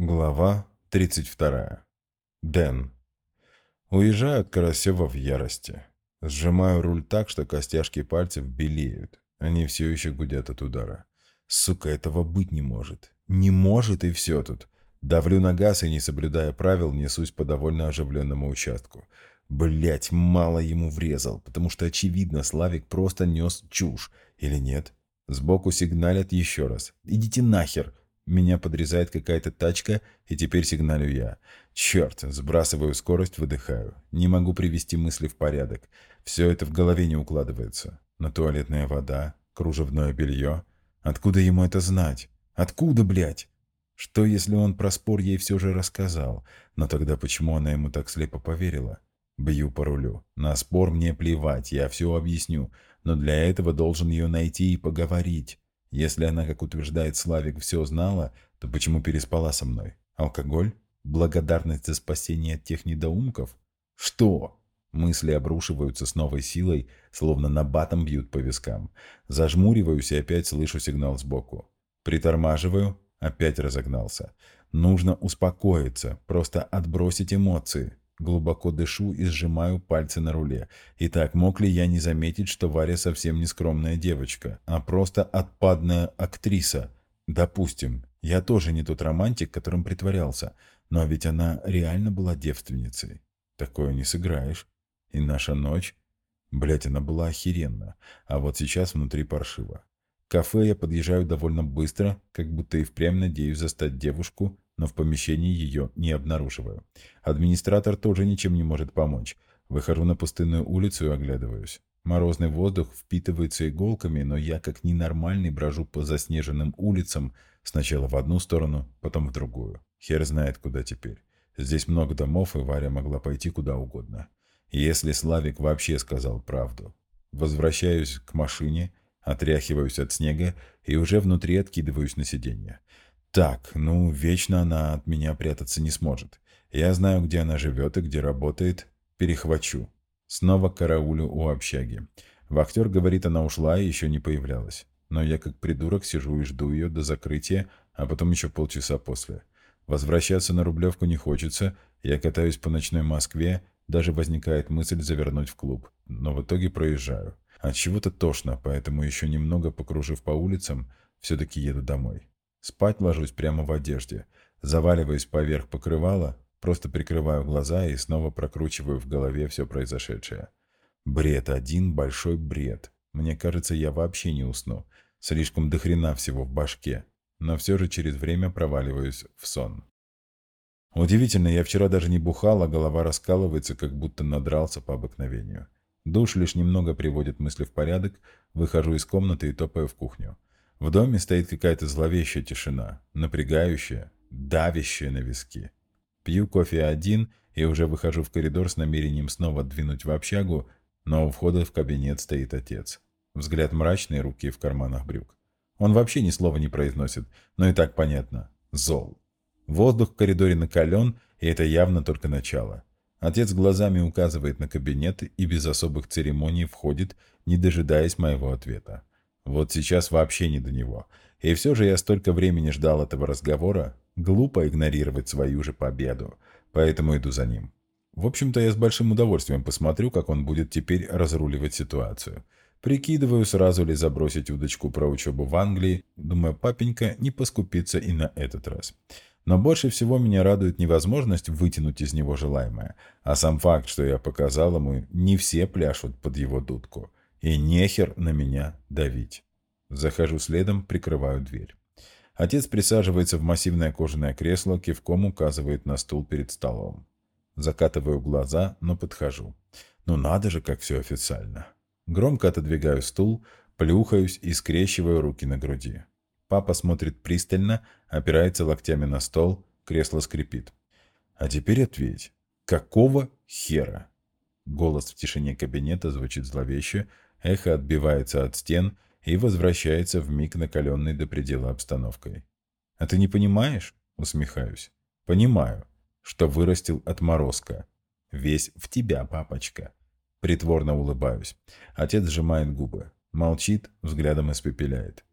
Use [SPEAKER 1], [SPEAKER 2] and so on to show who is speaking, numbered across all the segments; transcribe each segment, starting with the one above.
[SPEAKER 1] Глава 32. Дэн. Уезжаю от Карасева в ярости. Сжимаю руль так, что костяшки пальцев белеют. Они все еще гудят от удара. Сука, этого быть не может. Не может и все тут. Давлю на газ и, не соблюдая правил, несусь по довольно оживленному участку. Блять, мало ему врезал, потому что, очевидно, Славик просто нес чушь. Или нет? Сбоку сигналят еще раз. «Идите нахер!» Меня подрезает какая-то тачка, и теперь сигналю я. Черт, сбрасываю скорость, выдыхаю. Не могу привести мысли в порядок. Все это в голове не укладывается. Но туалетная вода, кружевное белье. Откуда ему это знать? Откуда, блядь? Что, если он про спор ей все же рассказал? Но тогда почему она ему так слепо поверила? Бью по рулю. На спор мне плевать, я все объясню. Но для этого должен ее найти и поговорить. Если она, как утверждает Славик, все знала, то почему переспала со мной? Алкоголь? Благодарность за спасение от тех недоумков? Что? Мысли обрушиваются с новой силой, словно на батом бьют по вискам. Зажмуриваюсь и опять слышу сигнал сбоку. Притормаживаю, опять разогнался. Нужно успокоиться, просто отбросить эмоции. Глубоко дышу и сжимаю пальцы на руле. Итак, мог ли я не заметить, что Варя совсем не скромная девочка, а просто отпадная актриса? Допустим, я тоже не тот романтик, которым притворялся, но ведь она реально была девственницей. Такое не сыграешь. И наша ночь... Блять, она была охеренна, а вот сейчас внутри паршиво. К кафе я подъезжаю довольно быстро, как будто и впрямь надеюсь застать девушку, но в помещении ее не обнаруживаю. Администратор тоже ничем не может помочь. Выхожу на пустынную улицу и оглядываюсь. Морозный воздух впитывается иголками, но я как ненормальный брожу по заснеженным улицам, сначала в одну сторону, потом в другую. Хер знает, куда теперь. Здесь много домов, и Варя могла пойти куда угодно. Если Славик вообще сказал правду. Возвращаюсь к машине, отряхиваюсь от снега и уже внутри откидываюсь на сиденье. Так, ну, вечно она от меня прятаться не сможет. Я знаю, где она живет и где работает. Перехвачу. Снова караулю у общаги. Вахтер говорит, она ушла и еще не появлялась. Но я как придурок сижу и жду ее до закрытия, а потом еще полчаса после. Возвращаться на Рублевку не хочется, я катаюсь по ночной Москве, даже возникает мысль завернуть в клуб, но в итоге проезжаю. От чего-то тошно, поэтому еще немного покружив по улицам, все-таки еду домой. Спать ложусь прямо в одежде. Заваливаюсь поверх покрывала, просто прикрываю глаза и снова прокручиваю в голове все произошедшее. Бред, один большой бред. Мне кажется, я вообще не усну. Слишком дохрена всего в башке. Но все же через время проваливаюсь в сон. Удивительно, я вчера даже не бухал, а голова раскалывается, как будто надрался по обыкновению. Душ лишь немного приводит мысли в порядок, выхожу из комнаты и топаю в кухню. В доме стоит какая-то зловещая тишина, напрягающая, давящая на виски. Пью кофе один и уже выхожу в коридор с намерением снова двинуть в общагу, но у входа в кабинет стоит отец. Взгляд мрачный, руки в карманах брюк. Он вообще ни слова не произносит, но и так понятно. Зол. Воздух в коридоре накален, и это явно только начало. Отец глазами указывает на кабинет и без особых церемоний входит, не дожидаясь моего ответа. Вот сейчас вообще не до него. И все же я столько времени ждал этого разговора. Глупо игнорировать свою же победу. Поэтому иду за ним. В общем-то, я с большим удовольствием посмотрю, как он будет теперь разруливать ситуацию. Прикидываю, сразу ли забросить удочку про учебу в Англии. Думаю, папенька не поскупится и на этот раз. Но больше всего меня радует невозможность вытянуть из него желаемое, а сам факт, что я показал ему, не все пляшут под его дудку. И нехер на меня давить. Захожу следом, прикрываю дверь. Отец присаживается в массивное кожаное кресло, кивком указывает на стул перед столом. Закатываю глаза, но подхожу. Ну надо же, как все официально. Громко отодвигаю стул, плюхаюсь и скрещиваю руки на груди. Папа смотрит пристально, опирается локтями на стол, кресло скрипит. А теперь ответь. Какого хера? Голос в тишине кабинета звучит зловеще, Эхо отбивается от стен и возвращается в миг накаленной до предела обстановкой. «А ты не понимаешь?» — усмехаюсь. «Понимаю, что вырастил отморозка. Весь в тебя, папочка». Притворно улыбаюсь. Отец сжимает губы. Молчит, взглядом испепеляет.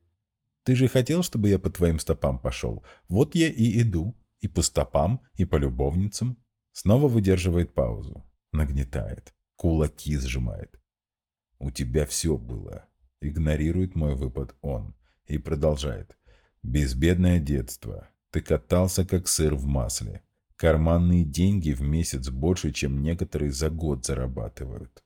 [SPEAKER 1] «Ты же хотел, чтобы я по твоим стопам пошел? Вот я и иду. и по стопам, и по любовницам. Снова выдерживает паузу. Нагнетает. Кулаки сжимает. «У тебя все было». Игнорирует мой выпад он. И продолжает. «Безбедное детство. Ты катался, как сыр в масле. Карманные деньги в месяц больше, чем некоторые за год зарабатывают».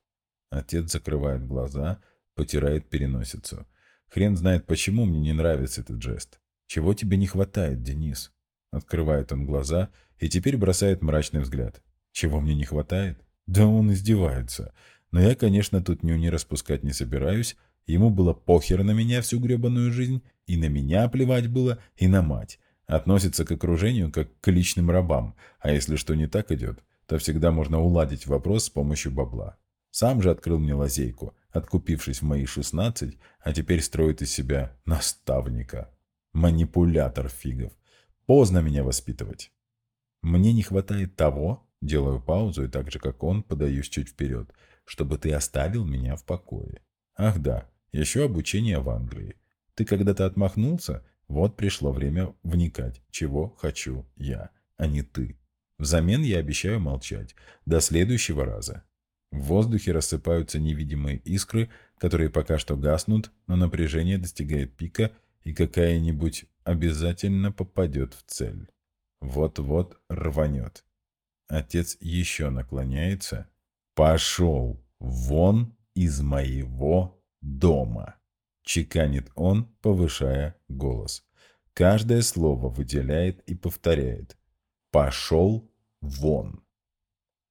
[SPEAKER 1] Отец закрывает глаза, потирает переносицу. Хрен знает, почему мне не нравится этот жест. Чего тебе не хватает, Денис? Открывает он глаза и теперь бросает мрачный взгляд. Чего мне не хватает? Да он издевается. Но я, конечно, тут ню не распускать не собираюсь. Ему было похер на меня всю гребаную жизнь, и на меня плевать было, и на мать. Относится к окружению как к личным рабам, а если что не так идет, то всегда можно уладить вопрос с помощью бабла. Сам же открыл мне лазейку, откупившись в мои 16, а теперь строит из себя наставника. Манипулятор фигов. Поздно меня воспитывать. Мне не хватает того, делаю паузу и так же, как он, подаюсь чуть вперед, чтобы ты оставил меня в покое. Ах да, еще обучение в Англии. Ты когда-то отмахнулся? Вот пришло время вникать, чего хочу я, а не ты. Взамен я обещаю молчать. До следующего раза. В воздухе рассыпаются невидимые искры, которые пока что гаснут, но напряжение достигает пика, и какая-нибудь обязательно попадет в цель. Вот-вот рванет. Отец еще наклоняется. «Пошел вон из моего дома!» Чеканит он, повышая голос. Каждое слово выделяет и повторяет. «Пошел вон!»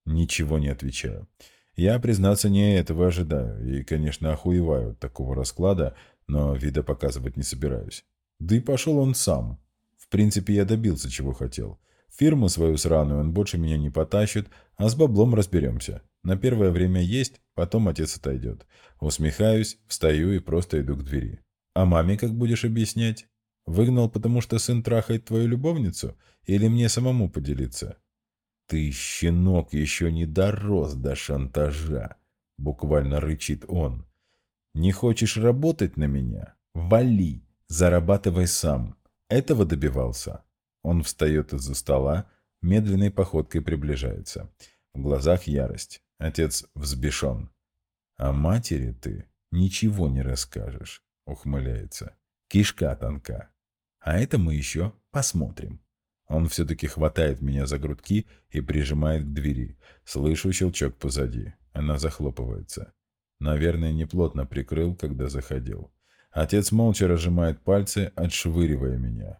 [SPEAKER 1] Ничего не отвечаю. Я, признаться, не этого ожидаю, и, конечно, охуеваю от такого расклада, но вида показывать не собираюсь. Да и пошел он сам. В принципе, я добился, чего хотел. Фирму свою сраную он больше меня не потащит, а с баблом разберемся. На первое время есть, потом отец отойдет. Усмехаюсь, встаю и просто иду к двери. А маме как будешь объяснять? Выгнал, потому что сын трахает твою любовницу? Или мне самому поделиться? «Ты, щенок, еще не дорос до шантажа», — буквально рычит он. «Не хочешь работать на меня? Вали, зарабатывай сам. Этого добивался». Он встает из-за стола, медленной походкой приближается. В глазах ярость. Отец взбешен. «А матери ты ничего не расскажешь», — ухмыляется. «Кишка тонка. А это мы еще посмотрим». Он все-таки хватает меня за грудки и прижимает к двери. Слышу щелчок позади. Она захлопывается. Наверное, неплотно прикрыл, когда заходил. Отец молча разжимает пальцы, отшвыривая меня.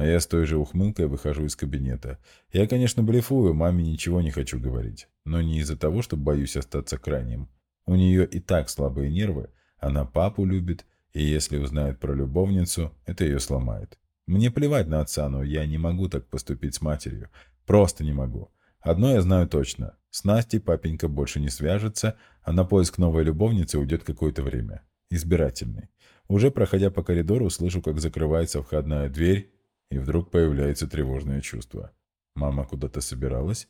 [SPEAKER 1] А я с той же ухмылкой выхожу из кабинета. Я, конечно, блефую, маме ничего не хочу говорить. Но не из-за того, что боюсь остаться крайним. У нее и так слабые нервы. Она папу любит, и если узнает про любовницу, это ее сломает. Мне плевать на отца, но я не могу так поступить с матерью. Просто не могу. Одно я знаю точно. С Настей папенька больше не свяжется, а на поиск новой любовницы уйдет какое-то время. Избирательный. Уже проходя по коридору, слышу, как закрывается входная дверь, и вдруг появляется тревожное чувство. Мама куда-то собиралась?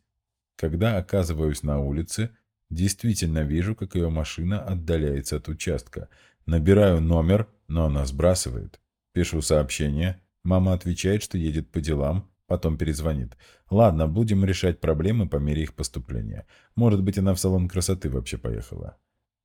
[SPEAKER 1] Когда оказываюсь на улице, действительно вижу, как ее машина отдаляется от участка. Набираю номер, но она сбрасывает. Пишу сообщение, Мама отвечает, что едет по делам, потом перезвонит. Ладно, будем решать проблемы по мере их поступления. Может быть, она в салон красоты вообще поехала.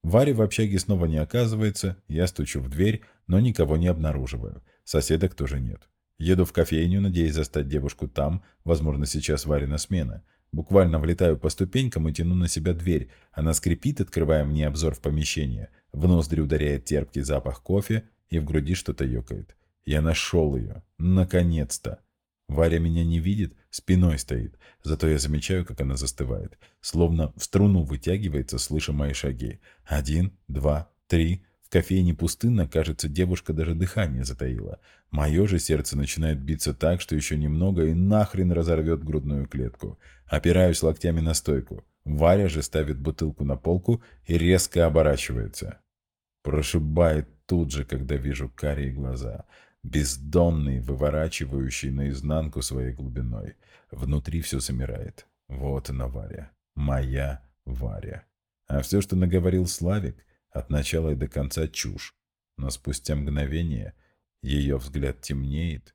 [SPEAKER 1] Варе в общаге снова не оказывается, я стучу в дверь, но никого не обнаруживаю. Соседок тоже нет. Еду в кофейню, надеясь застать девушку там, возможно, сейчас Варина смена. Буквально влетаю по ступенькам и тяну на себя дверь. Она скрипит, открывая мне обзор в помещение. В ноздри ударяет терпкий запах кофе, и в груди что-то ёкает. Я нашел ее. Наконец-то. Варя меня не видит, спиной стоит. Зато я замечаю, как она застывает. Словно в струну вытягивается, слыша мои шаги. Один, два, три. Кофейне пустынно, кажется, девушка даже дыхание затаила. Мое же сердце начинает биться так, что еще немного и нахрен разорвет грудную клетку. Опираюсь локтями на стойку. Варя же ставит бутылку на полку и резко оборачивается. Прошибает тут же, когда вижу карие глаза бездонный, выворачивающий наизнанку своей глубиной. Внутри все замирает. Вот она, Варя. Моя Варя. А все, что наговорил Славик, от начала и до конца чушь. Но спустя мгновение ее взгляд темнеет,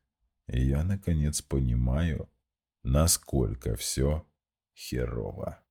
[SPEAKER 1] и я, наконец, понимаю, насколько все херово.